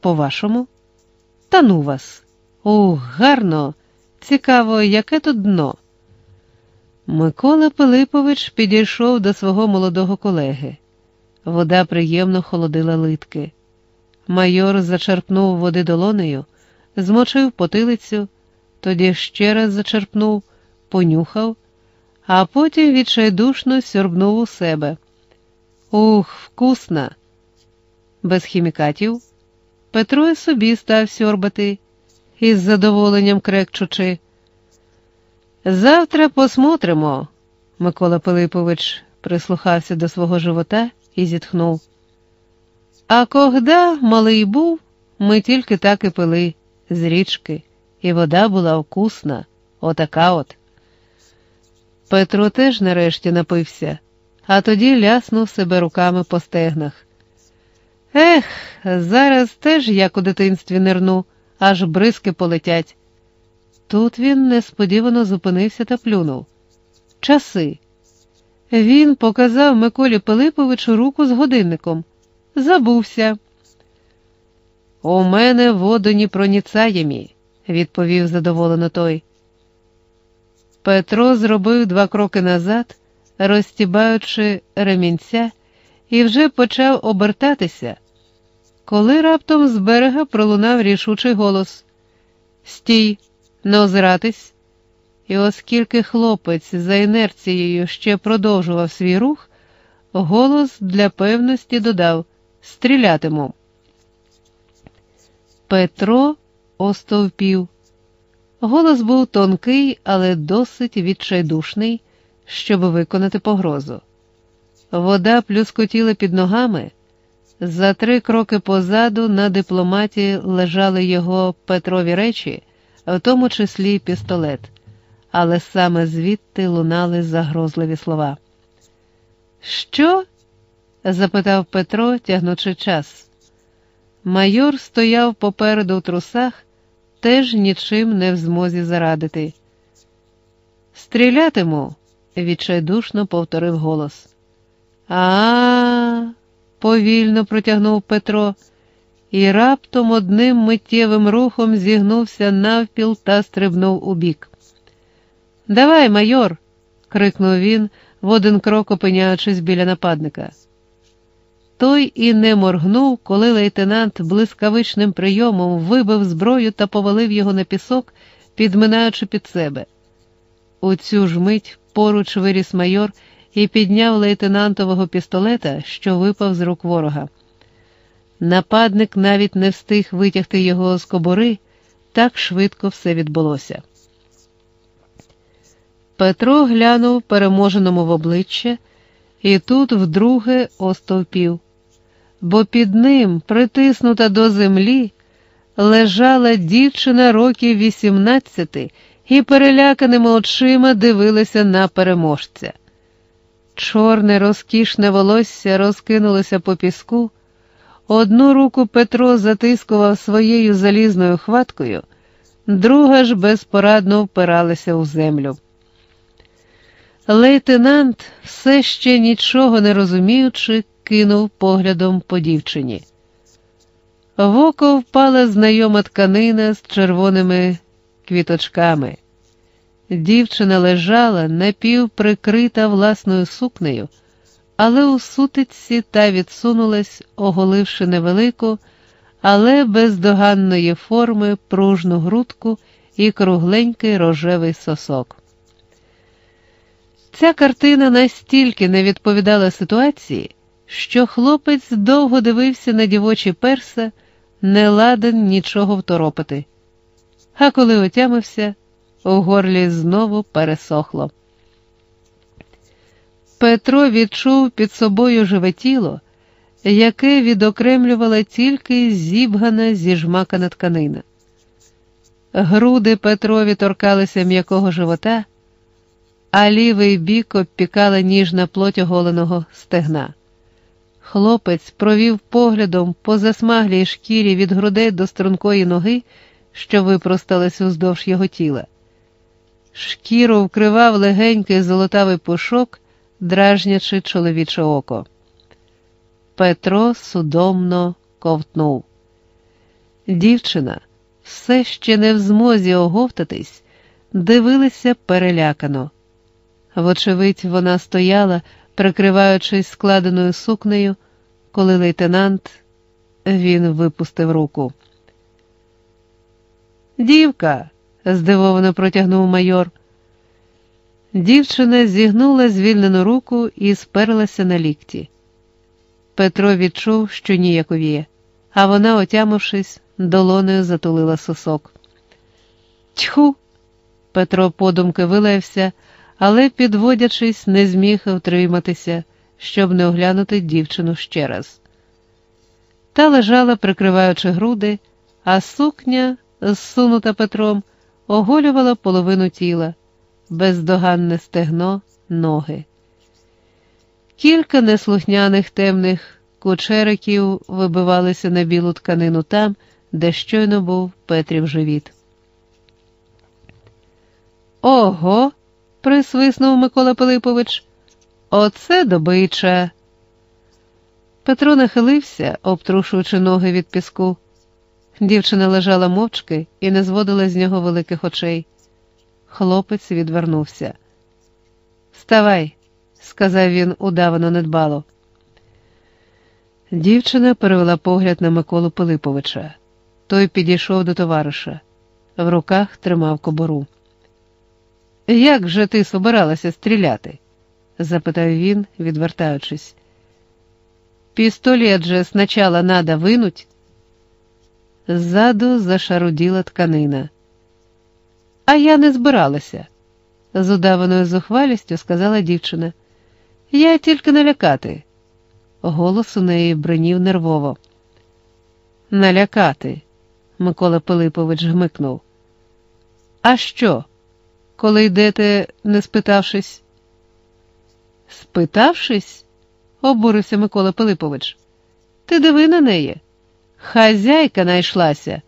По-вашому? Та ну вас. Ух, гарно, цікаво, яке тут дно. Микола Пилипович підійшов до свого молодого колеги. Вода приємно холодила литки. Майор зачерпнув води долонею, змочив потилицю, тоді ще раз зачерпнув, понюхав, а потім відчайдушно сьорбнув у себе. Ух, вкусна! Без хімікатів. Петро і собі став сьорбати, із задоволенням крекчучи. Завтра посмотримо, Микола Пилипович прислухався до свого живота і зітхнув. А когда малий був, ми тільки так і пили з річки, і вода була вкусна, отака от. Петро теж нарешті напився, а тоді ляснув себе руками по стегнах. Ех, зараз теж як у дитинстві нирну, аж бризки полетять. Тут він несподівано зупинився та плюнув. Часи. Він показав Миколі Пилиповичу руку з годинником. Забувся. У мене водонепроніцаємі, відповів задоволено той. Петро зробив два кроки назад, розтібаючи ремінця, і вже почав обертатися, коли раптом з берега пролунав рішучий голос Стій, не озиратись. І оскільки хлопець за інерцією ще продовжував свій рух, голос для певності додав Стрілятиму. Петро остовпів. Голос був тонкий, але досить відчайдушний, щоб виконати погрозу. Вода плюскотіла під ногами. За три кроки позаду на дипломаті лежали його Петрові речі, в тому числі пістолет, але саме звідти лунали загрозливі слова. Що? запитав Петро, тягнучи час. Майор стояв попереду в трусах, теж нічим не в змозі зарадити. Стрілятиму, відчайдушно повторив голос. А, повільно протягнув Петро, і раптом одним миттєвим рухом зігнувся навпіл та стрибнув у бік. Давай, майор, крикнув він, в один крок опиняючись біля нападника. Той і не моргнув, коли лейтенант блискавичним прийомом вибив зброю та повалив його на пісок, підминаючи під себе. У цю ж мить поруч виріс майор і підняв лейтенантового пістолета, що випав з рук ворога. Нападник навіть не встиг витягти його з кобури, так швидко все відбулося. Петро глянув переможеному в обличчя і тут вдруге остовпів, бо під ним, притиснута до землі, лежала дівчина років вісімнадцяти і переляканими очима дивилася на переможця. Чорне розкішне волосся розкинулося по піску. Одну руку Петро затискував своєю залізною хваткою, друга ж безпорадно впиралася у землю. Лейтенант, все ще нічого не розуміючи, кинув поглядом по дівчині. В око впала знайома тканина з червоними квіточками. Дівчина лежала напівприкрита власною сукнею, але у сутиці та відсунулась, оголивши невелику, але бездоганної форми пружну грудку і кругленький рожевий сосок. Ця картина настільки не відповідала ситуації, що хлопець довго дивився на дівочі перса, не ладен нічого второпити. А коли отямився, у горлі знову пересохло. Петро відчув під собою живе тіло, яке відокремлювала тільки зібгана зіжмакана тканина. Груди Петрові торкалися м'якого живота, а лівий бік обпікала ніжна плоть оголеного стегна. Хлопець провів поглядом по засмаглій шкірі від грудей до стрункої ноги, що випросталась уздовж його тіла. Шкіру вкривав легенький золотавий пушок, дражнячи чоловіче око. Петро судомно ковтнув. Дівчина, все ще не в змозі оговтатись, дивилася перелякано. Вочевидь, вона стояла, прикриваючись складеною сукнею, коли лейтенант він випустив руку. Дівка, здивовано протягнув майор. Дівчина зігнула звільнену руку і сперлася на лікті. Петро відчув, що ніяковіє, а вона, отямившись, долонею затулила сосок. Тьху! Петро подумки вилаявся, але, підводячись, не зміг втриматися, щоб не оглянути дівчину ще раз. Та лежала, прикриваючи груди, а сукня, зсунута Петром, оголювала половину тіла, бездоганне стегно, ноги. Кілька неслухняних темних кучериків вибивалися на білу тканину там, де щойно був Петрів живіт. Ого, присвиснув Микола Пилипович. Оце добича. Петро нахилився, обтрушуючи ноги від піску. Дівчина лежала мовчки і не зводила з нього великих очей. Хлопець відвернувся. Вставай, сказав він удавано недбало. Дівчина перевела погляд на Миколу Пилиповича. Той підійшов до товариша. В руках тримав кобору. Як же ти собиралася стріляти? запитав він, відвертаючись. Пістолет же спочатку надо винуть. Ззаду зашаруділа тканина. А я не збиралася, з удаваною зухвалістю сказала дівчина. Я тільки налякати. Голос у неї бринів нервово. Налякати, Микола Пилипович гмикнув. А що? Коли йдете, не спитавшись? Спитавшись? обурився Микола Пилипович. Ти диви на неї. Хазяйка найшлася.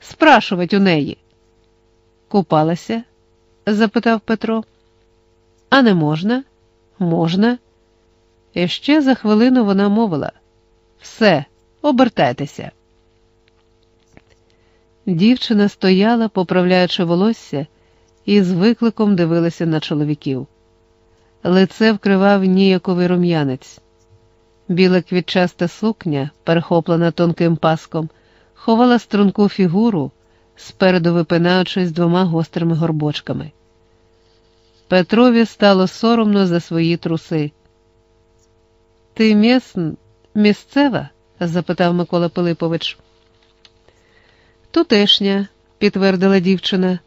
Спрашувать у неї. Купалася? запитав Петро. А не можна? Можна. І ще за хвилину вона мовила все, обертайтеся. Дівчина стояла, поправляючи волосся, і з викликом дивилася на чоловіків. Лице вкривав ніяковий рум'янець. Біла квітчаста сукня, перехоплена тонким паском, ховала струнку фігуру, спереду випинаючись двома гострими горбочками. Петрові стало соромно за свої труси. Ти місн... місцева? запитав Микола Пилипович. Тутешня, підтвердила дівчина.